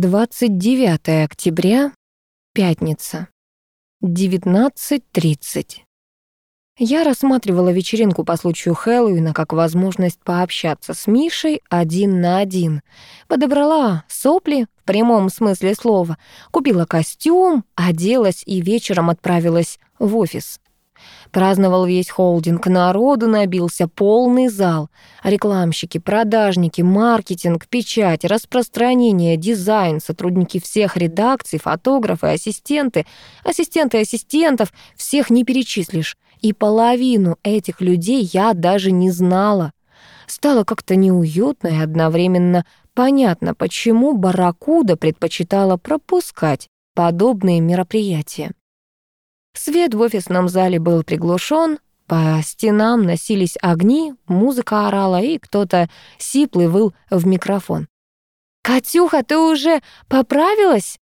29 октября, пятница, 19.30. Я рассматривала вечеринку по случаю Хэллоуина как возможность пообщаться с Мишей один на один. Подобрала сопли в прямом смысле слова, купила костюм, оделась и вечером отправилась в офис. Праздновал весь холдинг, народу набился полный зал. Рекламщики, продажники, маркетинг, печать, распространение, дизайн, сотрудники всех редакций, фотографы, ассистенты, ассистенты ассистентов, всех не перечислишь. И половину этих людей я даже не знала. Стало как-то неуютно и одновременно понятно, почему Барракуда предпочитала пропускать подобные мероприятия. Свет в офисном зале был приглушен, по стенам носились огни, музыка орала, и кто-то сиплый выл в микрофон. «Катюха, ты уже поправилась?»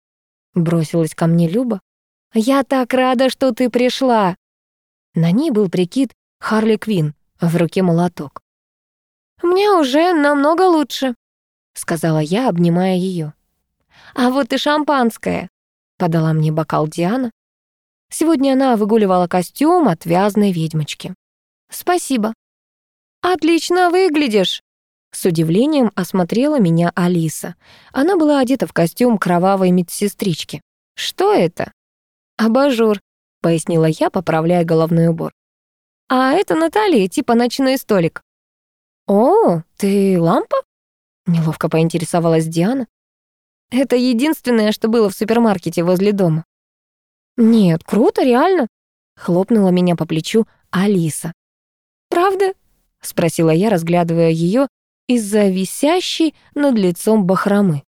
Бросилась ко мне Люба. «Я так рада, что ты пришла!» На ней был прикид Харли Квин, в руке молоток. «Мне уже намного лучше», — сказала я, обнимая ее. «А вот и шампанское», — подала мне бокал Диана. Сегодня она выгуливала костюм от вязаной ведьмочки. «Спасибо». «Отлично выглядишь», с удивлением осмотрела меня Алиса. Она была одета в костюм кровавой медсестрички. «Что это?» «Абажур», — пояснила я, поправляя головной убор. «А это Наталья, типа ночной столик». «О, ты лампа?» — неловко поинтересовалась Диана. «Это единственное, что было в супермаркете возле дома». «Нет, круто, реально», — хлопнула меня по плечу Алиса. «Правда?» — спросила я, разглядывая ее из-за висящей над лицом бахромы.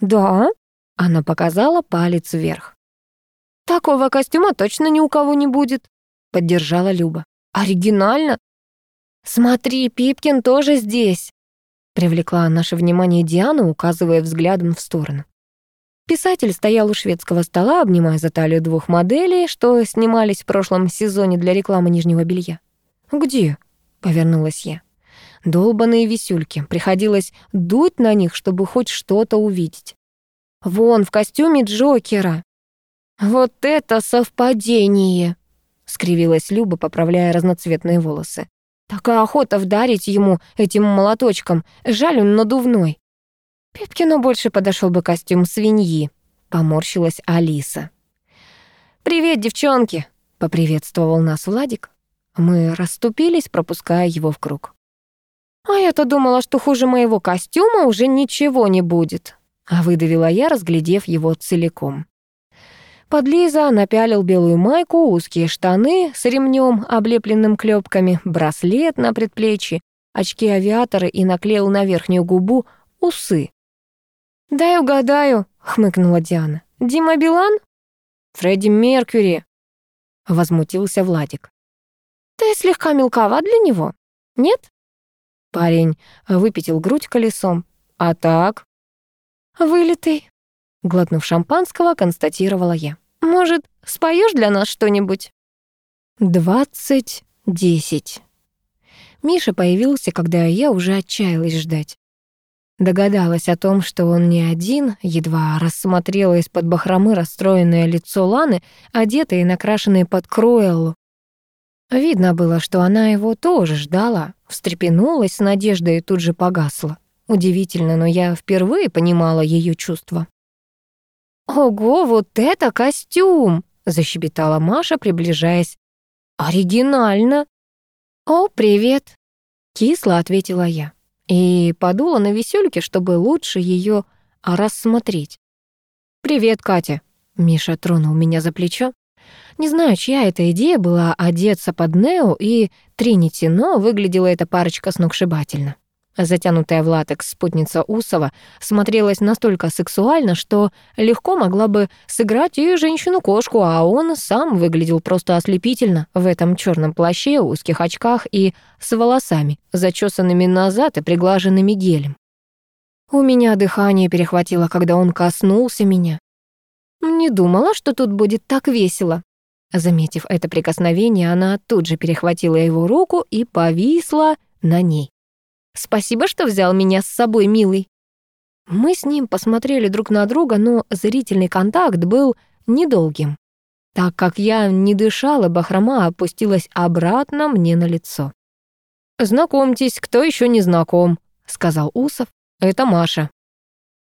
«Да», — она показала палец вверх. «Такого костюма точно ни у кого не будет», — поддержала Люба. «Оригинально!» «Смотри, Пипкин тоже здесь!» Привлекла наше внимание Диана, указывая взглядом в сторону. Писатель стоял у шведского стола, обнимая за талию двух моделей, что снимались в прошлом сезоне для рекламы нижнего белья. «Где?» — повернулась я. Долбаные висюльки. Приходилось дуть на них, чтобы хоть что-то увидеть. «Вон, в костюме Джокера!» «Вот это совпадение!» — скривилась Люба, поправляя разноцветные волосы. «Такая охота вдарить ему этим молоточком. Жаль, он надувной». «Пипкину больше подошел бы костюм свиньи», — поморщилась Алиса. «Привет, девчонки!» — поприветствовал нас Владик. Мы расступились, пропуская его в круг. «А я-то думала, что хуже моего костюма уже ничего не будет», — выдавила я, разглядев его целиком. Подлиза напялил белую майку, узкие штаны с ремнем, облепленным клепками, браслет на предплечье, очки авиаторы и наклеил на верхнюю губу усы. «Дай угадаю», — хмыкнула Диана. «Дима Билан?» «Фредди Меркьюри», — возмутился Владик. «Ты слегка мелкова для него, нет?» Парень выпятил грудь колесом. «А так?» «Вылитый», — глотнув шампанского, констатировала я. Может, споешь для нас что-нибудь?» «Двадцать десять». Миша появился, когда я уже отчаялась ждать. Догадалась о том, что он не один, едва рассмотрела из-под бахромы расстроенное лицо Ланы, одетое и накрашенное под Круэллу. Видно было, что она его тоже ждала, встрепенулась с надеждой и тут же погасла. Удивительно, но я впервые понимала ее чувства. «Ого, вот это костюм!» — защебетала Маша, приближаясь. «Оригинально!» «О, привет!» — кисло ответила я. И подула на висюльке, чтобы лучше ее рассмотреть. «Привет, Катя!» — Миша тронул меня за плечо. Не знаю, чья эта идея была одеться под Нео и Тринити, но выглядела эта парочка сногсшибательно. Затянутая в латекс спутница Усова смотрелась настолько сексуально, что легко могла бы сыграть и женщину-кошку, а он сам выглядел просто ослепительно в этом черном плаще, узких очках и с волосами, зачесанными назад и приглаженными гелем. У меня дыхание перехватило, когда он коснулся меня. Не думала, что тут будет так весело. Заметив это прикосновение, она тут же перехватила его руку и повисла на ней. Спасибо, что взял меня с собой, милый». Мы с ним посмотрели друг на друга, но зрительный контакт был недолгим. Так как я не дышала, бахрома опустилась обратно мне на лицо. «Знакомьтесь, кто еще не знаком», — сказал Усов. «Это Маша».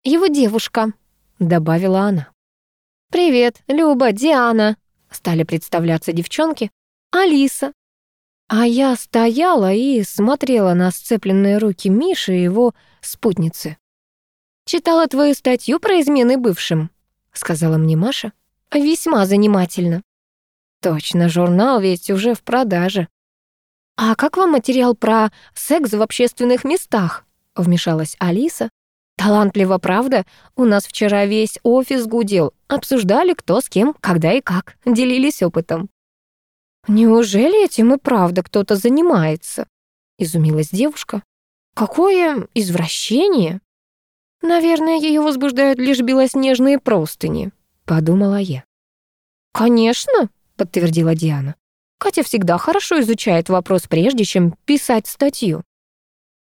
«Его девушка», — добавила она. «Привет, Люба, Диана», — стали представляться девчонки. «Алиса». А я стояла и смотрела на сцепленные руки Миши и его спутницы. «Читала твою статью про измены бывшим», — сказала мне Маша. «Весьма занимательно». «Точно, журнал ведь уже в продаже». «А как вам материал про секс в общественных местах?» — вмешалась Алиса. «Талантливо, правда? У нас вчера весь офис гудел. Обсуждали, кто с кем, когда и как. Делились опытом». «Неужели этим и правда кто-то занимается?» — изумилась девушка. «Какое извращение!» «Наверное, ее возбуждают лишь белоснежные простыни», — подумала я. «Конечно», — подтвердила Диана. «Катя всегда хорошо изучает вопрос, прежде чем писать статью.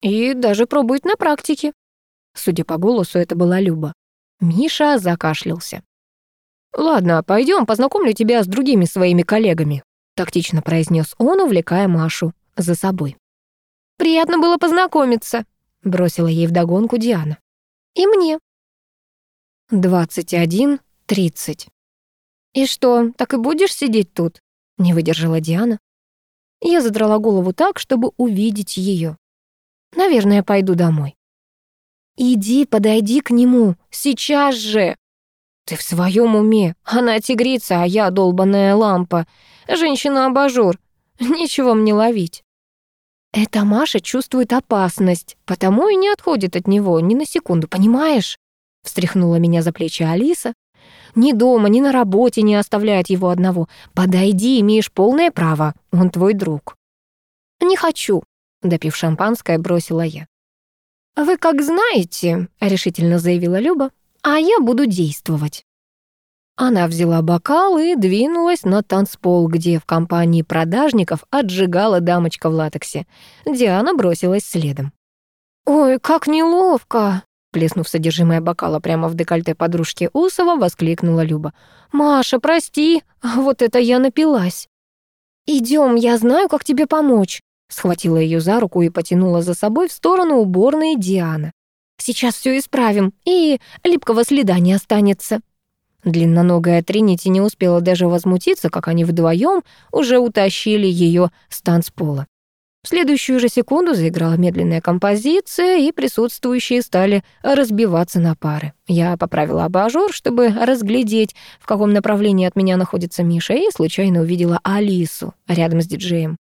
И даже пробует на практике». Судя по голосу, это была Люба. Миша закашлялся. «Ладно, пойдем, познакомлю тебя с другими своими коллегами», тактично произнес он, увлекая Машу за собой. «Приятно было познакомиться», — бросила ей вдогонку Диана. И мне. Двадцать один тридцать. «И что, так и будешь сидеть тут?» — не выдержала Диана. Я задрала голову так, чтобы увидеть ее. «Наверное, пойду домой». «Иди, подойди к нему, сейчас же!» «Ты в своем уме? Она тигрица, а я долбаная лампа. Женщина-абажур. Нечего мне ловить». Эта Маша чувствует опасность, потому и не отходит от него ни на секунду, понимаешь? Встряхнула меня за плечи Алиса. Ни дома, ни на работе не оставляет его одного. Подойди, имеешь полное право, он твой друг. Не хочу, допив шампанское, бросила я. «Вы как знаете», — решительно заявила Люба, «а я буду действовать». Она взяла бокал и двинулась на танцпол, где в компании продажников отжигала дамочка в латексе. Диана бросилась следом. «Ой, как неловко!» Плеснув содержимое бокала прямо в декольте подружки Усова, воскликнула Люба. «Маша, прости, вот это я напилась!» «Идем, я знаю, как тебе помочь!» Схватила ее за руку и потянула за собой в сторону уборной Диана. «Сейчас все исправим, и липкого следа не останется!» Длинноногая Тринити не успела даже возмутиться, как они вдвоем уже утащили ее с танцпола. В следующую же секунду заиграла медленная композиция, и присутствующие стали разбиваться на пары. Я поправила абажур, чтобы разглядеть, в каком направлении от меня находится Миша, и случайно увидела Алису рядом с диджеем.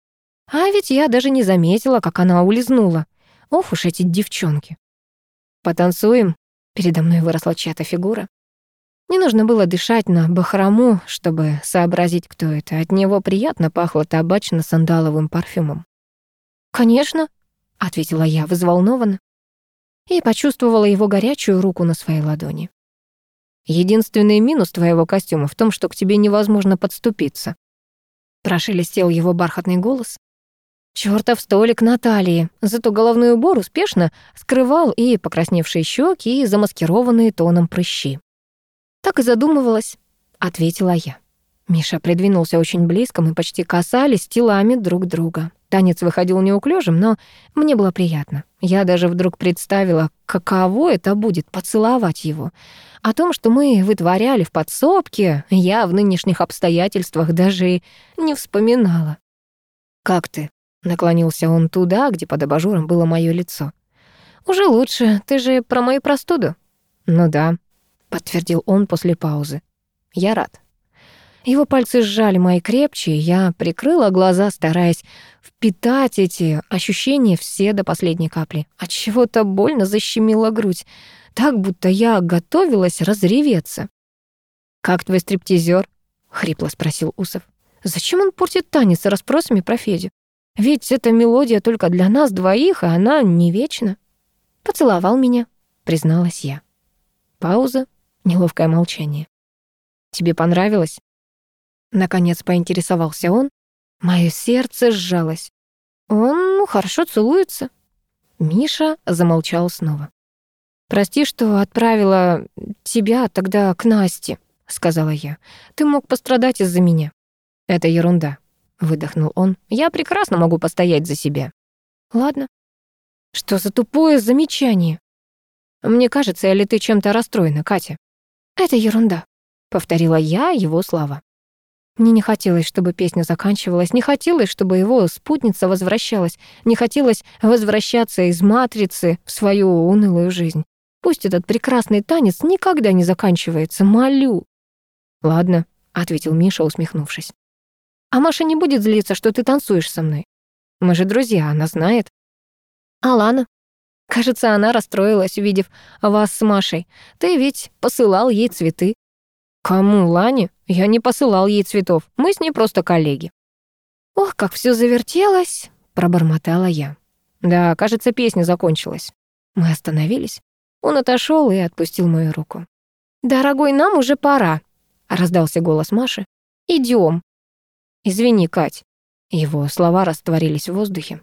А ведь я даже не заметила, как она улизнула. Ох уж эти девчонки. «Потанцуем?» Передо мной выросла чья-то фигура. Не нужно было дышать на бахрому, чтобы сообразить, кто это. От него приятно пахло табачно-сандаловым парфюмом. «Конечно», — ответила я взволнованно и почувствовала его горячую руку на своей ладони. «Единственный минус твоего костюма в том, что к тебе невозможно подступиться», — прошелестел его бархатный голос. Чёртов столик Натальи, зато головной убор успешно скрывал и покрасневшие щеки, и замаскированные тоном прыщи. «Так и задумывалась», — ответила я. Миша придвинулся очень близко, мы почти касались телами друг друга. Танец выходил неуклюжим, но мне было приятно. Я даже вдруг представила, каково это будет поцеловать его. О том, что мы вытворяли в подсобке, я в нынешних обстоятельствах даже не вспоминала. «Как ты?» — наклонился он туда, где под абажуром было моё лицо. «Уже лучше. Ты же про мою простуду?» «Ну да», подтвердил он после паузы. Я рад. Его пальцы сжали мои крепче, я прикрыла глаза, стараясь впитать эти ощущения все до последней капли. От чего-то больно защемила грудь, так будто я готовилась разреветься. Как твой стриптизер? хрипло спросил Усов. Зачем он портит танец расспросами про Федю? Ведь эта мелодия только для нас двоих, и она не вечна. Поцеловал меня, призналась я. Пауза, Неловкое молчание. «Тебе понравилось?» Наконец поинтересовался он. Моё сердце сжалось. «Он ну, хорошо целуется». Миша замолчал снова. «Прости, что отправила тебя тогда к Насте», — сказала я. «Ты мог пострадать из-за меня». «Это ерунда», — выдохнул он. «Я прекрасно могу постоять за себя». «Ладно». «Что за тупое замечание?» «Мне кажется, или ты чем-то расстроена, Катя?» «Это ерунда», — повторила я его слова. Мне не хотелось, чтобы песня заканчивалась, не хотелось, чтобы его спутница возвращалась, не хотелось возвращаться из матрицы в свою унылую жизнь. Пусть этот прекрасный танец никогда не заканчивается, молю. «Ладно», — ответил Миша, усмехнувшись. «А Маша не будет злиться, что ты танцуешь со мной. Мы же друзья, она знает». «А Лана?» «Кажется, она расстроилась, увидев вас с Машей. Ты ведь посылал ей цветы». «Кому, Лане? Я не посылал ей цветов. Мы с ней просто коллеги». «Ох, как все завертелось», — пробормотала я. «Да, кажется, песня закончилась». Мы остановились. Он отошел и отпустил мою руку. «Дорогой, нам уже пора», — раздался голос Маши. Идем. «Извини, Кать». Его слова растворились в воздухе.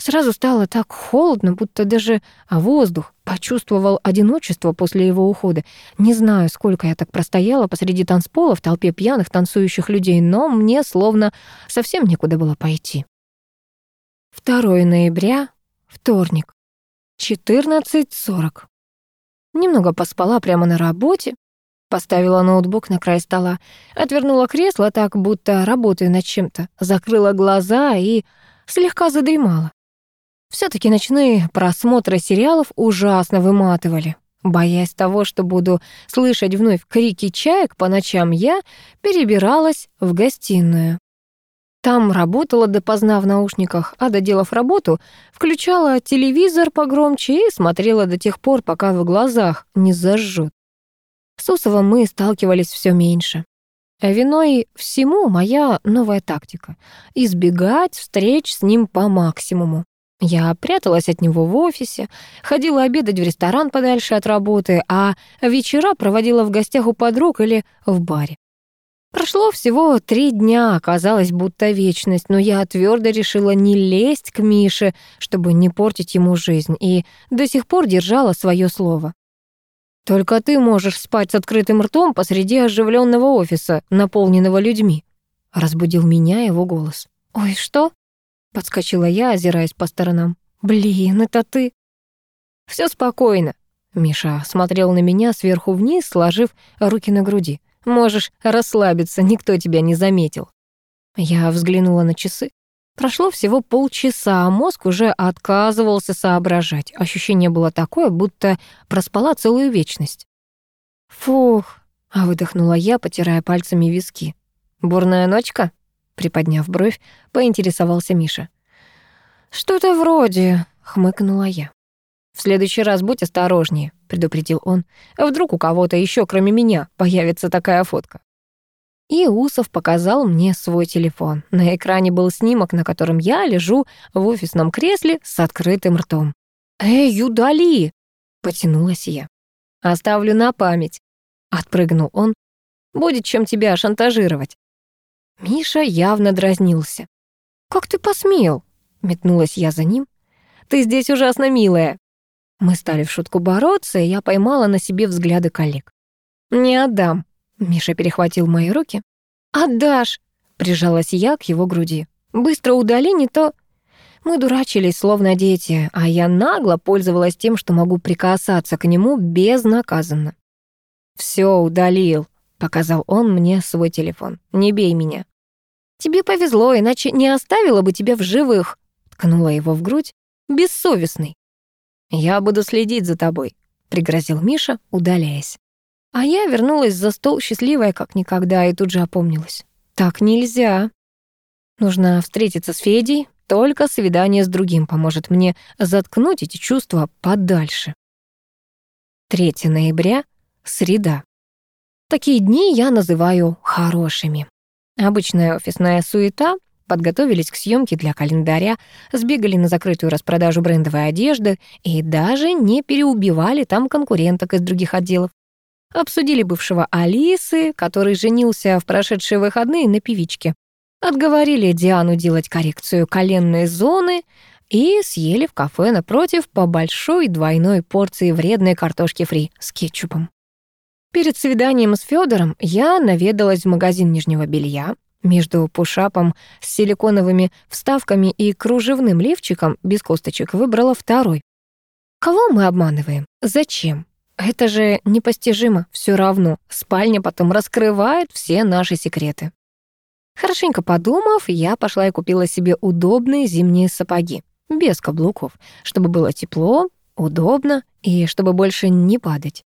Сразу стало так холодно, будто даже воздух почувствовал одиночество после его ухода. Не знаю, сколько я так простояла посреди танцпола в толпе пьяных танцующих людей, но мне словно совсем некуда было пойти. 2 ноября, вторник, 14.40. Немного поспала прямо на работе, поставила ноутбук на край стола, отвернула кресло так, будто работаю над чем-то, закрыла глаза и слегка задремала. Все таки ночные просмотры сериалов ужасно выматывали. Боясь того, что буду слышать вновь крики чаек по ночам, я перебиралась в гостиную. Там работала допоздна в наушниках, а доделав работу, включала телевизор погромче и смотрела до тех пор, пока в глазах не зажжет. С Усовым мы сталкивались все меньше. Виной всему моя новая тактика — избегать встреч с ним по максимуму. Я пряталась от него в офисе, ходила обедать в ресторан подальше от работы, а вечера проводила в гостях у подруг или в баре. Прошло всего три дня, казалось, будто вечность, но я твердо решила не лезть к Мише, чтобы не портить ему жизнь, и до сих пор держала свое слово. «Только ты можешь спать с открытым ртом посреди оживленного офиса, наполненного людьми», — разбудил меня его голос. «Ой, что?» — подскочила я, озираясь по сторонам. «Блин, это ты?» Все спокойно», — Миша смотрел на меня сверху вниз, сложив руки на груди. Можешь расслабиться, никто тебя не заметил». Я взглянула на часы. Прошло всего полчаса, а мозг уже отказывался соображать. Ощущение было такое, будто проспала целую вечность. «Фух», — выдохнула я, потирая пальцами виски. «Бурная ночка?» — приподняв бровь, поинтересовался Миша. «Что-то вроде», — хмыкнула я. «В следующий раз будь осторожнее», — предупредил он. «Вдруг у кого-то еще, кроме меня, появится такая фотка». И Усов показал мне свой телефон. На экране был снимок, на котором я лежу в офисном кресле с открытым ртом. «Эй, удали!» — потянулась я. «Оставлю на память», — отпрыгнул он. «Будет чем тебя шантажировать». Миша явно дразнился. «Как ты посмел?» — метнулась я за ним. «Ты здесь ужасно милая», мы стали в шутку бороться, и я поймала на себе взгляды коллег. «Не отдам», — Миша перехватил мои руки. «Отдашь», — прижалась я к его груди. «Быстро удали, не то...» Мы дурачились, словно дети, а я нагло пользовалась тем, что могу прикасаться к нему безнаказанно. «Всё, удалил», — показал он мне свой телефон. «Не бей меня». «Тебе повезло, иначе не оставила бы тебя в живых», — ткнула его в грудь. «Бессовестный». «Я буду следить за тобой», — пригрозил Миша, удаляясь. А я вернулась за стол, счастливая как никогда, и тут же опомнилась. «Так нельзя. Нужно встретиться с Федей, только свидание с другим поможет мне заткнуть эти чувства подальше». 3 ноября, среда. Такие дни я называю хорошими. Обычная офисная суета подготовились к съемке для календаря, сбегали на закрытую распродажу брендовой одежды и даже не переубивали там конкуренток из других отделов. Обсудили бывшего Алисы, который женился в прошедшие выходные на певичке. Отговорили Диану делать коррекцию коленной зоны и съели в кафе напротив по большой двойной порции вредной картошки фри с кетчупом. Перед свиданием с Федором я наведалась в магазин нижнего белья. Между пушапом с силиконовыми вставками и кружевным лифчиком без косточек выбрала второй. Кого мы обманываем? Зачем? Это же непостижимо. Все равно спальня потом раскрывает все наши секреты. Хорошенько подумав, я пошла и купила себе удобные зимние сапоги, без каблуков, чтобы было тепло, удобно и чтобы больше не падать.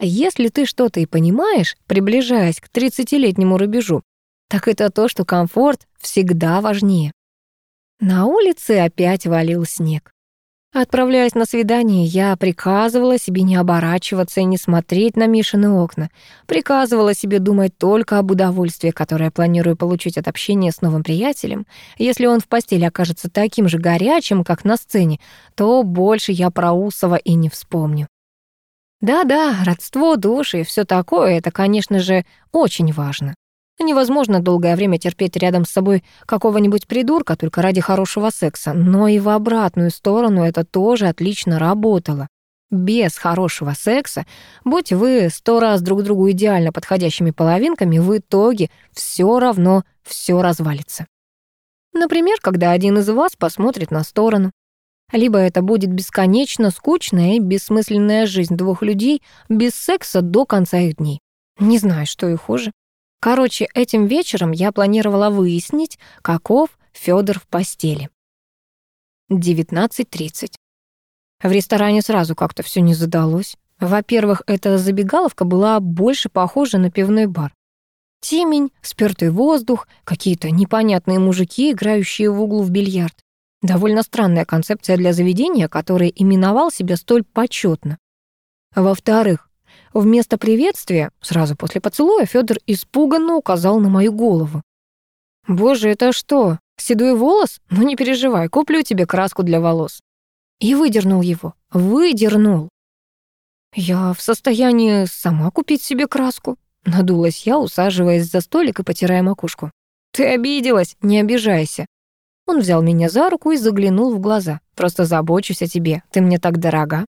Если ты что-то и понимаешь, приближаясь к 30-летнему рубежу, так это то, что комфорт всегда важнее. На улице опять валил снег. Отправляясь на свидание, я приказывала себе не оборачиваться и не смотреть на Мишины окна. Приказывала себе думать только об удовольствии, которое планирую получить от общения с новым приятелем. Если он в постели окажется таким же горячим, как на сцене, то больше я про Усова и не вспомню. Да-да, родство, души и все такое — это, конечно же, очень важно. Невозможно долгое время терпеть рядом с собой какого-нибудь придурка только ради хорошего секса, но и в обратную сторону это тоже отлично работало. Без хорошего секса, будь вы сто раз друг другу идеально подходящими половинками, в итоге все равно все развалится. Например, когда один из вас посмотрит на сторону. Либо это будет бесконечно скучная и бессмысленная жизнь двух людей без секса до конца их дней. Не знаю, что и хуже. Короче, этим вечером я планировала выяснить, каков Федор в постели. 19.30. В ресторане сразу как-то все не задалось. Во-первых, эта забегаловка была больше похожа на пивной бар. Темень, спёртый воздух, какие-то непонятные мужики, играющие в углу в бильярд. Довольно странная концепция для заведения, которое именовал себя столь почетно. Во-вторых, Вместо приветствия, сразу после поцелуя, Федор испуганно указал на мою голову. «Боже, это что, седой волос? Ну не переживай, куплю тебе краску для волос». И выдернул его. Выдернул. «Я в состоянии сама купить себе краску», — надулась я, усаживаясь за столик и потирая макушку. «Ты обиделась? Не обижайся». Он взял меня за руку и заглянул в глаза. «Просто забочусь о тебе, ты мне так дорога».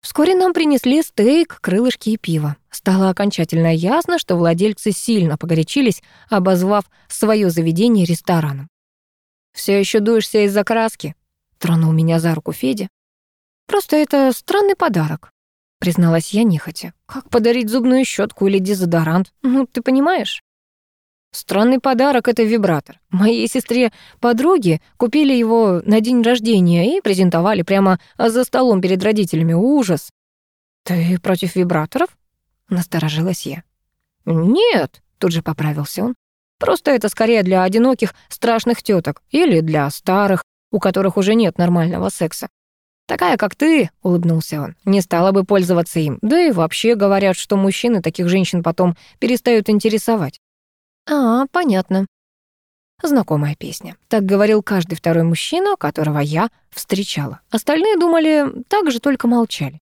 Вскоре нам принесли стейк, крылышки и пиво. Стало окончательно ясно, что владельцы сильно погорячились, обозвав свое заведение рестораном. Все еще дуешься из-за краски?» — тронул меня за руку Федя. «Просто это странный подарок», — призналась я нехотя. «Как подарить зубную щетку или дезодорант? Ну, ты понимаешь?» Странный подарок — это вибратор. Моей сестре-подруге купили его на день рождения и презентовали прямо за столом перед родителями. Ужас. «Ты против вибраторов?» — насторожилась я. «Нет», — тут же поправился он. «Просто это скорее для одиноких страшных теток или для старых, у которых уже нет нормального секса. Такая, как ты, — улыбнулся он, — не стала бы пользоваться им. Да и вообще говорят, что мужчины таких женщин потом перестают интересовать. А, понятно. Знакомая песня. Так говорил каждый второй мужчина, которого я встречала. Остальные думали, так же только молчали.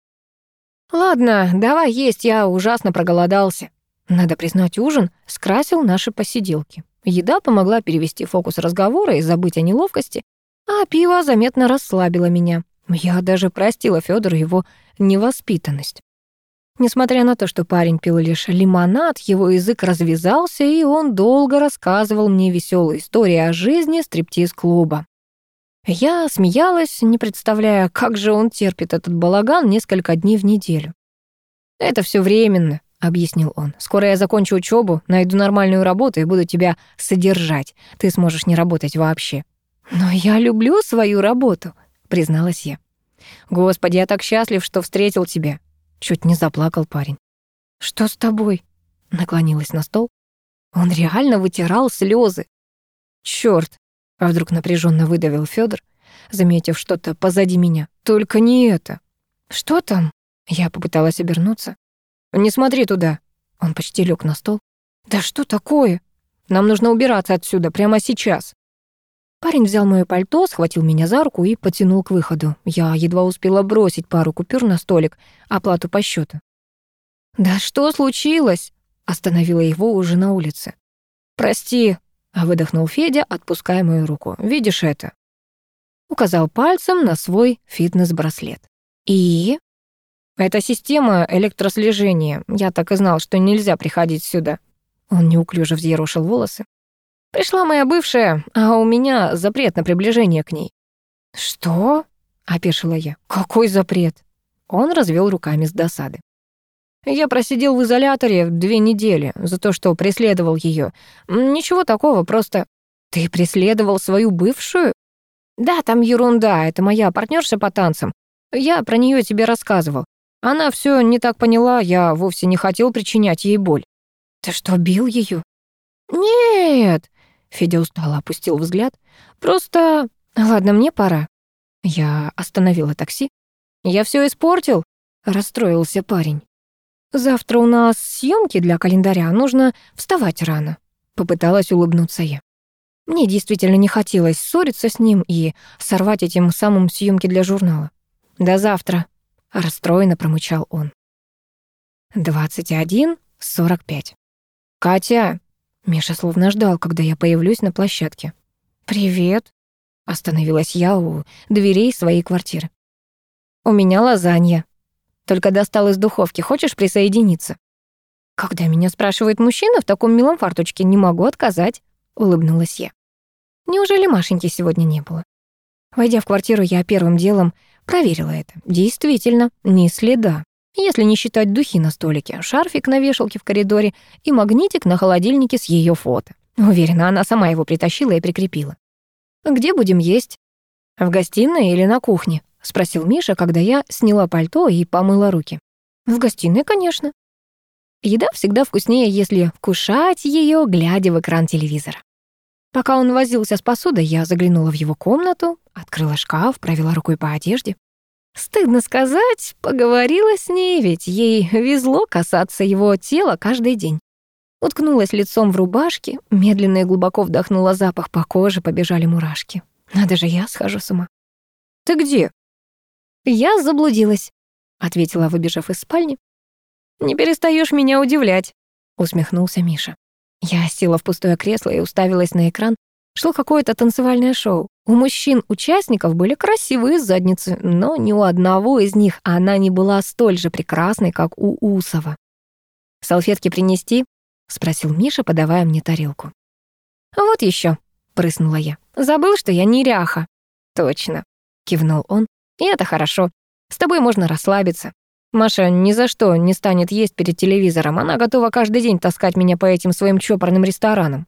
Ладно, давай есть, я ужасно проголодался. Надо признать, ужин скрасил наши посиделки. Еда помогла перевести фокус разговора и забыть о неловкости, а пиво заметно расслабило меня. Я даже простила Фёдору его невоспитанность. Несмотря на то, что парень пил лишь лимонад, его язык развязался, и он долго рассказывал мне веселые истории о жизни стриптиз-клуба. Я смеялась, не представляя, как же он терпит этот балаган несколько дней в неделю. «Это все временно», — объяснил он. «Скоро я закончу учебу, найду нормальную работу и буду тебя содержать. Ты сможешь не работать вообще». «Но я люблю свою работу», — призналась я. «Господи, я так счастлив, что встретил тебя. Чуть не заплакал парень. «Что с тобой?» Наклонилась на стол. Он реально вытирал слезы. Черт! А вдруг напряженно выдавил Федор, заметив что-то позади меня. «Только не это!» «Что там?» Я попыталась обернуться. «Не смотри туда!» Он почти лег на стол. «Да что такое? Нам нужно убираться отсюда прямо сейчас!» Парень взял моё пальто, схватил меня за руку и потянул к выходу. Я едва успела бросить пару купюр на столик, оплату по счету. «Да что случилось?» — остановила его уже на улице. «Прости», — выдохнул Федя, отпуская мою руку. «Видишь это?» Указал пальцем на свой фитнес-браслет. И... Это система электрослежения. Я так и знал, что нельзя приходить сюда. Он неуклюже взъерошил волосы. Пришла моя бывшая, а у меня запрет на приближение к ней. Что? опешила я. Какой запрет? Он развел руками с досады. Я просидел в изоляторе две недели за то, что преследовал ее. Ничего такого, просто... Ты преследовал свою бывшую? Да, там ерунда, это моя партнерша по танцам. Я про нее тебе рассказывал. Она все не так поняла, я вовсе не хотел причинять ей боль. Ты что, бил ее? Нет, Федя устало опустил взгляд. Просто... Ладно, мне пора. Я остановила такси. Я все испортил, расстроился парень. Завтра у нас съемки для календаря, нужно вставать рано. Попыталась улыбнуться я. Мне действительно не хотелось ссориться с ним и сорвать этим самым съемки для журнала. До завтра, расстроенно промычал он. Двадцать один сорок пять. Катя, Миша словно ждал, когда я появлюсь на площадке. Привет, остановилась я у дверей своей квартиры. У меня лазанья. Только достал из духовки. Хочешь присоединиться? Когда меня спрашивает мужчина в таком милом фарточке, не могу отказать, улыбнулась я. Неужели Машеньки сегодня не было? Войдя в квартиру, я первым делом проверила это. Действительно, ни следа. Если не считать духи на столике, шарфик на вешалке в коридоре и магнитик на холодильнике с ее фото. Уверена, она сама его притащила и прикрепила. «Где будем есть? В гостиной или на кухне?» — спросил Миша, когда я сняла пальто и помыла руки. «В гостиной, конечно». Еда всегда вкуснее, если вкушать ее, глядя в экран телевизора. Пока он возился с посудой, я заглянула в его комнату, открыла шкаф, провела рукой по одежде. Стыдно сказать, поговорила с ней, ведь ей везло касаться его тела каждый день. Уткнулась лицом в рубашке, медленно и глубоко вдохнула запах, по коже побежали мурашки. Надо же, я схожу с ума. «Ты где?» «Я заблудилась», — ответила, выбежав из спальни. «Не перестаешь меня удивлять», — усмехнулся Миша. Я села в пустое кресло и уставилась на экран. Шло какое-то танцевальное шоу. У мужчин-участников были красивые задницы, но ни у одного из них она не была столь же прекрасной, как у Усова. «Салфетки принести?» — спросил Миша, подавая мне тарелку. «Вот еще, прыснула я. «Забыл, что я неряха». «Точно», — кивнул он. «И это хорошо. С тобой можно расслабиться. Маша ни за что не станет есть перед телевизором. Она готова каждый день таскать меня по этим своим чопорным ресторанам».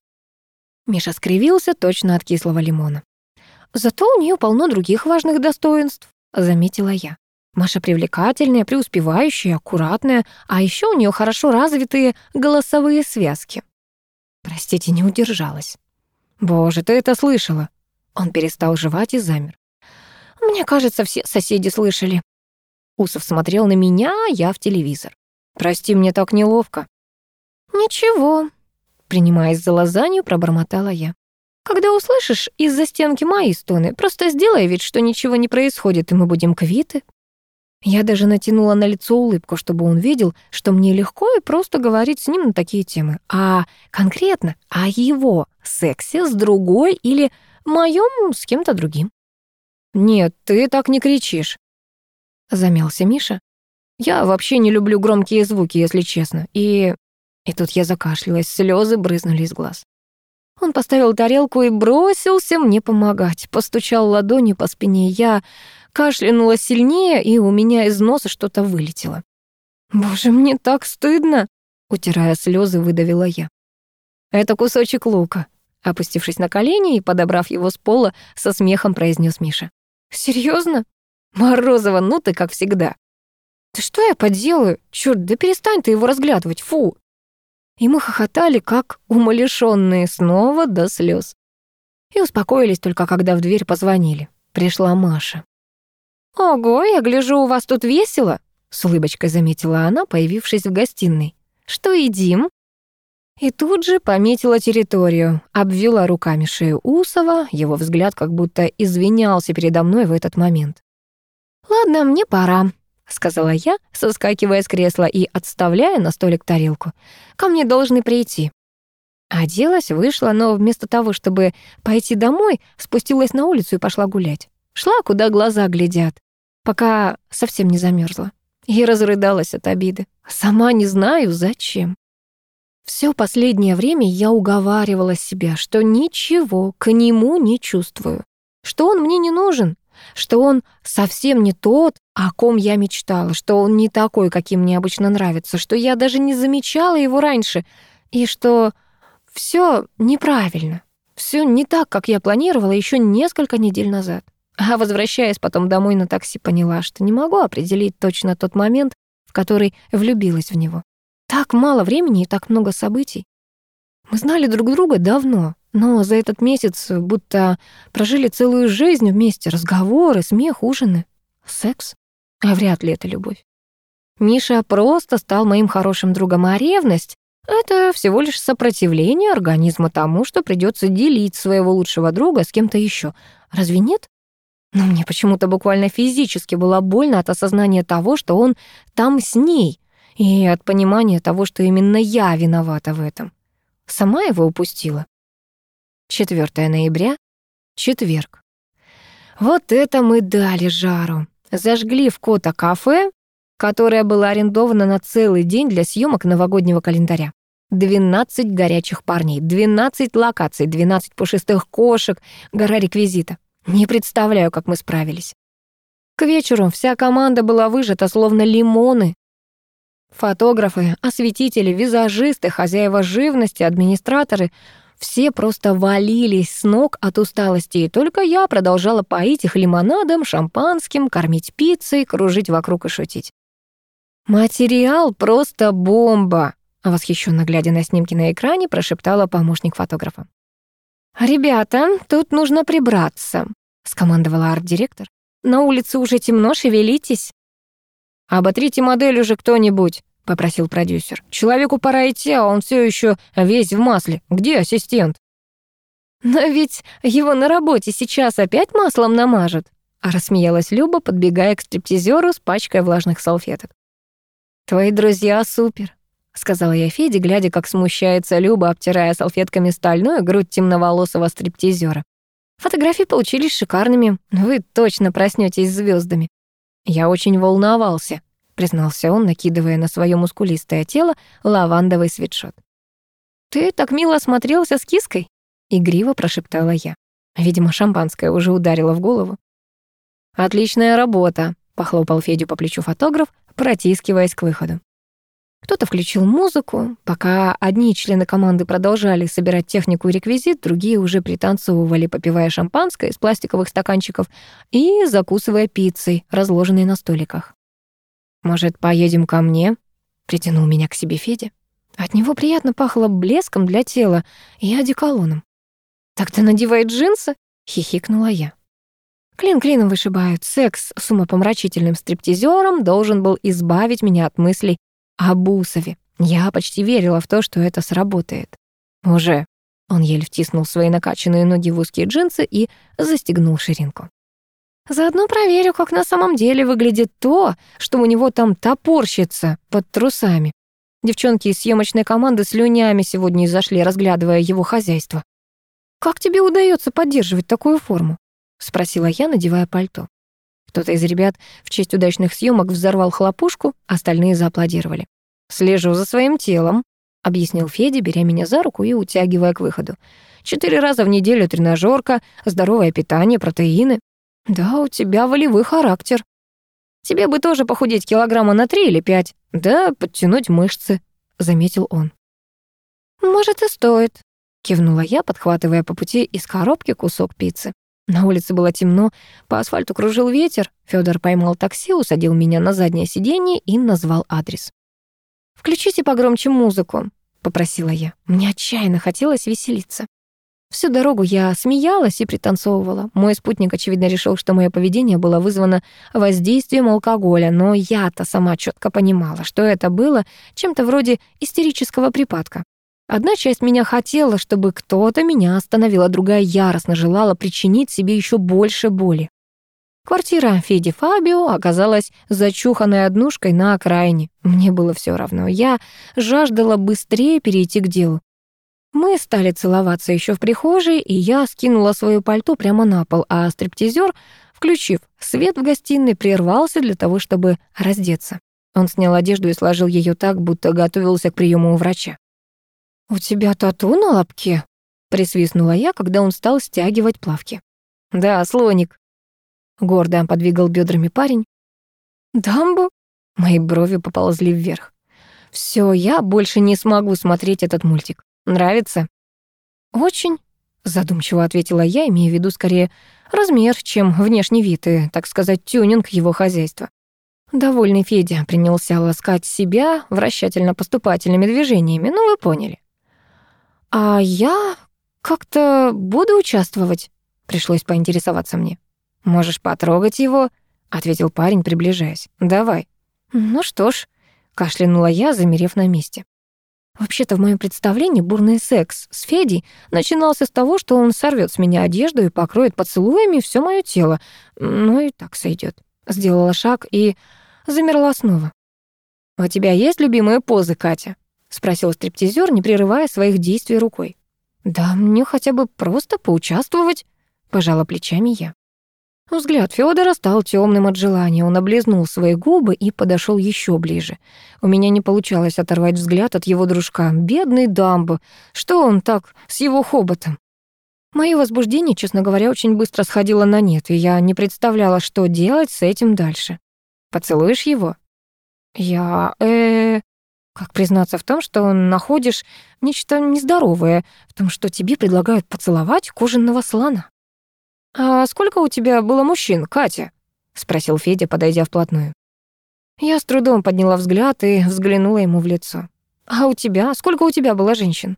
Миша скривился точно от кислого лимона. Зато у нее полно других важных достоинств, заметила я. Маша привлекательная, преуспевающая, аккуратная, а еще у нее хорошо развитые голосовые связки. Простите, не удержалась. Боже, ты это слышала? Он перестал жевать и замер. Мне кажется, все соседи слышали. Усов смотрел на меня, а я в телевизор. Прости, мне так неловко. Ничего, принимаясь за лазанью, пробормотала я. Когда услышишь из-за стенки мои стоны, просто сделай вид, что ничего не происходит, и мы будем квиты. Я даже натянула на лицо улыбку, чтобы он видел, что мне легко и просто говорить с ним на такие темы. А конкретно о его сексе с другой или моем с кем-то другим. «Нет, ты так не кричишь», — замялся Миша. «Я вообще не люблю громкие звуки, если честно. И...» И тут я закашлялась, слезы брызнули из глаз. Он поставил тарелку и бросился мне помогать. Постучал ладонью по спине. Я кашлянула сильнее, и у меня из носа что-то вылетело. «Боже, мне так стыдно!» Утирая слезы, выдавила я. «Это кусочек лука», опустившись на колени и подобрав его с пола, со смехом произнес Миша. «Серьезно? Морозова, ну ты как всегда». «Да что я поделаю? Чёрт, да перестань ты его разглядывать, фу!» И мы хохотали, как умалишённые, снова до слез. И успокоились только, когда в дверь позвонили. Пришла Маша. «Ого, я гляжу, у вас тут весело», — с улыбочкой заметила она, появившись в гостиной. «Что едим?» И тут же пометила территорию, обвела руками шею Усова, его взгляд как будто извинялся передо мной в этот момент. «Ладно, мне пора», — сказала я, соскакивая с кресла и отставляя на столик тарелку. «Ко мне должны прийти». Оделась, вышла, но вместо того, чтобы пойти домой, спустилась на улицу и пошла гулять. Шла, куда глаза глядят, пока совсем не замерзла. И разрыдалась от обиды. Сама не знаю, зачем. Все последнее время я уговаривала себя, что ничего к нему не чувствую, что он мне не нужен, что он совсем не тот, о ком я мечтала, что он не такой, каким мне обычно нравится, что я даже не замечала его раньше, и что все неправильно, все не так, как я планировала еще несколько недель назад. А возвращаясь потом домой на такси, поняла, что не могу определить точно тот момент, в который влюбилась в него. Так мало времени и так много событий. Мы знали друг друга давно, но за этот месяц будто прожили целую жизнь вместе. Разговоры, смех, ужины, секс. А вряд ли это любовь. Миша просто стал моим хорошим другом, а ревность — это всего лишь сопротивление организма тому, что придется делить своего лучшего друга с кем-то еще. Разве нет? Но мне почему-то буквально физически было больно от осознания того, что он там с ней, и от понимания того, что именно я виновата в этом. Сама его упустила. 4 ноября, четверг. Вот это мы дали жару. Зажгли в Кота кафе, которое было арендовано на целый день для съемок новогоднего календаря. 12 горячих парней, 12 локаций, 12 пушистых кошек, гора реквизита. Не представляю, как мы справились. К вечеру вся команда была выжата, словно лимоны Фотографы, осветители, визажисты, хозяева живности, администраторы — все просто валились с ног от усталости, и только я продолжала поить их лимонадом, шампанским, кормить пиццей, кружить вокруг и шутить. «Материал просто бомба!» Восхищенно глядя на снимки на экране, прошептала помощник фотографа. «Ребята, тут нужно прибраться», — скомандовала арт-директор. «На улице уже темно, шевелитесь». «Оботрите модель уже кто-нибудь», — попросил продюсер. «Человеку пора идти, а он все еще весь в масле. Где ассистент?» «Но ведь его на работе сейчас опять маслом намажут», — рассмеялась Люба, подбегая к стриптизеру с пачкой влажных салфеток. «Твои друзья супер», — сказала я Феде, глядя, как смущается Люба, обтирая салфетками стальную грудь темноволосого стриптизера. «Фотографии получились шикарными. Вы точно проснетесь звездами. Я очень волновался, признался он, накидывая на свое мускулистое тело лавандовый свитшот. «Ты так мило смотрелся с киской?» — игриво прошептала я. Видимо, шампанское уже ударило в голову. «Отличная работа», — похлопал Федю по плечу фотограф, протискиваясь к выходу. Кто-то включил музыку, пока одни члены команды продолжали собирать технику и реквизит, другие уже пританцовывали, попивая шампанское из пластиковых стаканчиков и закусывая пиццей, разложенной на столиках. «Может, поедем ко мне?» — притянул меня к себе Федя. От него приятно пахло блеском для тела и одеколоном. «Так ты надевай джинсы?» — хихикнула я. Клин клином вышибают. Секс с умопомрачительным стриптизером должен был избавить меня от мыслей о Бусове. Я почти верила в то, что это сработает. Уже. Он еле втиснул свои накачанные ноги в узкие джинсы и застегнул ширинку. Заодно проверю, как на самом деле выглядит то, что у него там топорщится под трусами. Девчонки из съемочной команды слюнями сегодня изошли, разглядывая его хозяйство. «Как тебе удается поддерживать такую форму?» — спросила я, надевая пальто. Кто-то из ребят в честь удачных съемок взорвал хлопушку, остальные зааплодировали. «Слежу за своим телом», — объяснил Федя, беря меня за руку и утягивая к выходу. «Четыре раза в неделю тренажерка, здоровое питание, протеины. Да, у тебя волевой характер. Тебе бы тоже похудеть килограмма на три или пять, да подтянуть мышцы», — заметил он. «Может, и стоит», — кивнула я, подхватывая по пути из коробки кусок пиццы. На улице было темно, по асфальту кружил ветер. Фёдор поймал такси, усадил меня на заднее сиденье и назвал адрес. «Включите погромче музыку», — попросила я. Мне отчаянно хотелось веселиться. Всю дорогу я смеялась и пританцовывала. Мой спутник, очевидно, решил, что мое поведение было вызвано воздействием алкоголя, но я-то сама четко понимала, что это было чем-то вроде истерического припадка. Одна часть меня хотела, чтобы кто-то меня остановил, а другая яростно желала причинить себе еще больше боли. Квартира Феди Фабио оказалась зачуханной однушкой на окраине. Мне было все равно. Я жаждала быстрее перейти к делу. Мы стали целоваться еще в прихожей, и я скинула свое пальто прямо на пол, а стриптизер включив свет в гостиной, прервался для того, чтобы раздеться. Он снял одежду и сложил ее так, будто готовился к приему у врача. «У тебя тату на лобке?» — присвистнула я, когда он стал стягивать плавки. «Да, слоник», — гордо подвигал бедрами парень. «Дамбу?» — мои брови поползли вверх. Все, я больше не смогу смотреть этот мультик. Нравится?» «Очень», — задумчиво ответила я, имея в виду скорее размер, чем внешний вид и, так сказать, тюнинг его хозяйства. Довольный Федя принялся ласкать себя вращательно-поступательными движениями, ну вы поняли. «А я как-то буду участвовать?» Пришлось поинтересоваться мне. «Можешь потрогать его?» — ответил парень, приближаясь. «Давай». «Ну что ж», — кашлянула я, замерев на месте. Вообще-то в моем представлении бурный секс с Федей начинался с того, что он сорвет с меня одежду и покроет поцелуями все мое тело. Ну и так сойдет. Сделала шаг и замерла снова. «У тебя есть любимые позы, Катя?» — спросил стриптизер, не прерывая своих действий рукой. «Да мне хотя бы просто поучаствовать», — пожала плечами я. Взгляд Федора стал темным от желания. Он облизнул свои губы и подошел еще ближе. У меня не получалось оторвать взгляд от его дружка. Бедный Дамбо. Что он так с его хоботом? Мое возбуждение, честно говоря, очень быстро сходило на нет, и я не представляла, что делать с этим дальше. Поцелуешь его? Я, э, как признаться в том, что находишь нечто нездоровое, в том, что тебе предлагают поцеловать кожаного слона. «А сколько у тебя было мужчин, Катя?» — спросил Федя, подойдя вплотную. Я с трудом подняла взгляд и взглянула ему в лицо. «А у тебя? Сколько у тебя было женщин?»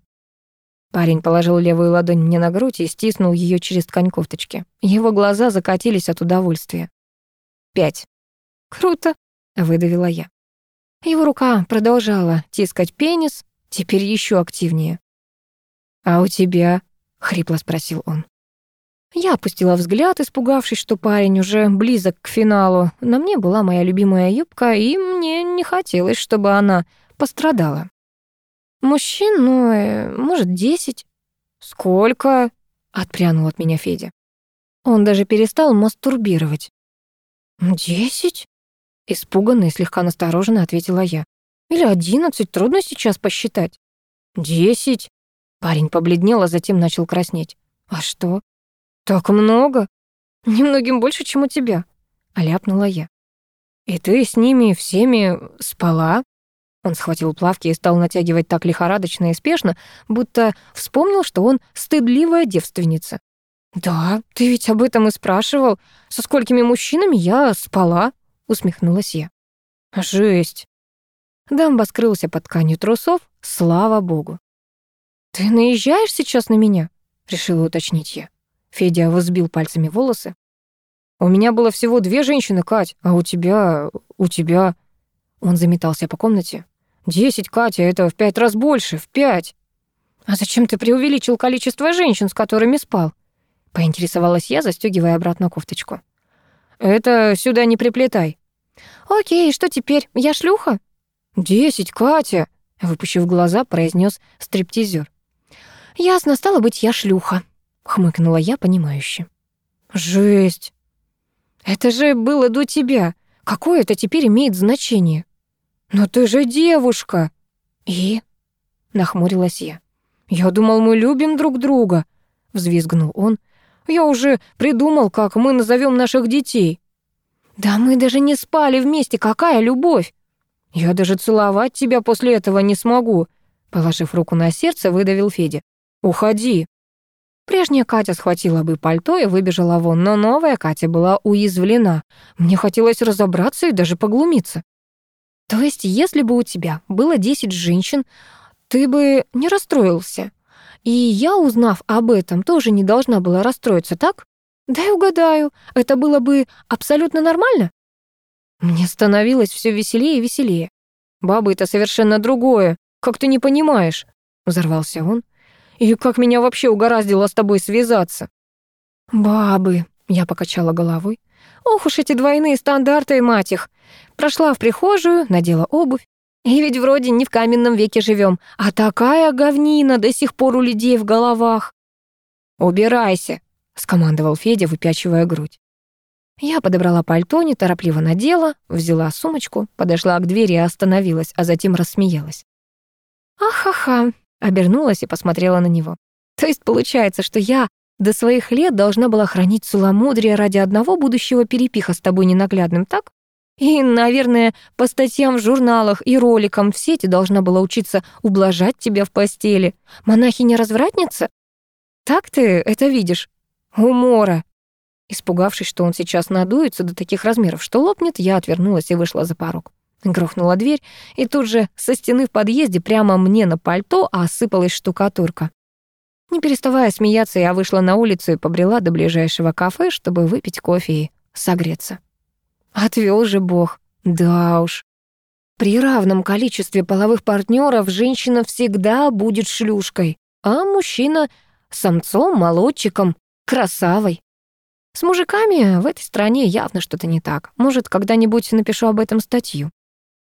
Парень положил левую ладонь мне на грудь и стиснул ее через ткань кофточки. Его глаза закатились от удовольствия. «Пять». «Круто», — выдавила я. Его рука продолжала тискать пенис, теперь еще активнее. «А у тебя?» — хрипло спросил он. Я опустила взгляд, испугавшись, что парень уже близок к финалу. На мне была моя любимая юбка, и мне не хотелось, чтобы она пострадала. Мужчин, ну, э, может, десять. Сколько? Отпрянул от меня Федя. Он даже перестал мастурбировать. «Десять?» Испуганно и слегка настороженно ответила я. «Или одиннадцать, трудно сейчас посчитать». «Десять?» Парень побледнел, а затем начал краснеть. «А что? «Так много? Немногим больше, чем у тебя», — ляпнула я. «И ты с ними всеми спала?» Он схватил плавки и стал натягивать так лихорадочно и спешно, будто вспомнил, что он стыдливая девственница. «Да, ты ведь об этом и спрашивал. Со сколькими мужчинами я спала?» — усмехнулась я. «Жесть!» Дамба скрылся под тканью трусов, слава богу. «Ты наезжаешь сейчас на меня?» — решила уточнить я. Федя возбил пальцами волосы. «У меня было всего две женщины, Кать, а у тебя... у тебя...» Он заметался по комнате. «Десять, Катя, это в пять раз больше, в пять!» «А зачем ты преувеличил количество женщин, с которыми спал?» Поинтересовалась я, застёгивая обратно кофточку. «Это сюда не приплетай». «Окей, что теперь? Я шлюха?» «Десять, Катя!» Выпущив глаза, произнес стриптизер. «Ясно, стало быть, я шлюха», хмыкнула я понимающе. Жесть. Это же было до тебя. Какое это теперь имеет значение? Но ты же девушка. И нахмурилась я. Я думал, мы любим друг друга, взвизгнул он. Я уже придумал, как мы назовем наших детей. Да мы даже не спали вместе, какая любовь? Я даже целовать тебя после этого не смогу, положив руку на сердце, выдавил Федя. Уходи. Прежняя Катя схватила бы пальто и выбежала вон, но новая Катя была уязвлена. Мне хотелось разобраться и даже поглумиться. То есть, если бы у тебя было 10 женщин, ты бы не расстроился. И я, узнав об этом, тоже не должна была расстроиться, так? Дай угадаю, это было бы абсолютно нормально? Мне становилось все веселее и веселее. Бабы — это совершенно другое, как ты не понимаешь, взорвался он. И как меня вообще угораздило с тобой связаться?» «Бабы», — я покачала головой. «Ох уж эти двойные стандарты, мать их!» Прошла в прихожую, надела обувь. И ведь вроде не в каменном веке живем, а такая говнина до сих пор у людей в головах. «Убирайся», — скомандовал Федя, выпячивая грудь. Я подобрала пальто, неторопливо надела, взяла сумочку, подошла к двери и остановилась, а затем рассмеялась. «Ахаха!» — обернулась и посмотрела на него. «То есть получается, что я до своих лет должна была хранить целомудрие ради одного будущего перепиха с тобой ненаглядным, так? И, наверное, по статьям в журналах и роликам в сети должна была учиться ублажать тебя в постели. Монахиня-развратница? Так ты это видишь? Умора!» Испугавшись, что он сейчас надуется до таких размеров, что лопнет, я отвернулась и вышла за порог. Грохнула дверь, и тут же со стены в подъезде прямо мне на пальто осыпалась штукатурка. Не переставая смеяться, я вышла на улицу и побрела до ближайшего кафе, чтобы выпить кофе и согреться. Отвел же Бог. Да уж. При равном количестве половых партнеров женщина всегда будет шлюшкой, а мужчина — самцом, молодчиком, красавой. С мужиками в этой стране явно что-то не так. Может, когда-нибудь напишу об этом статью.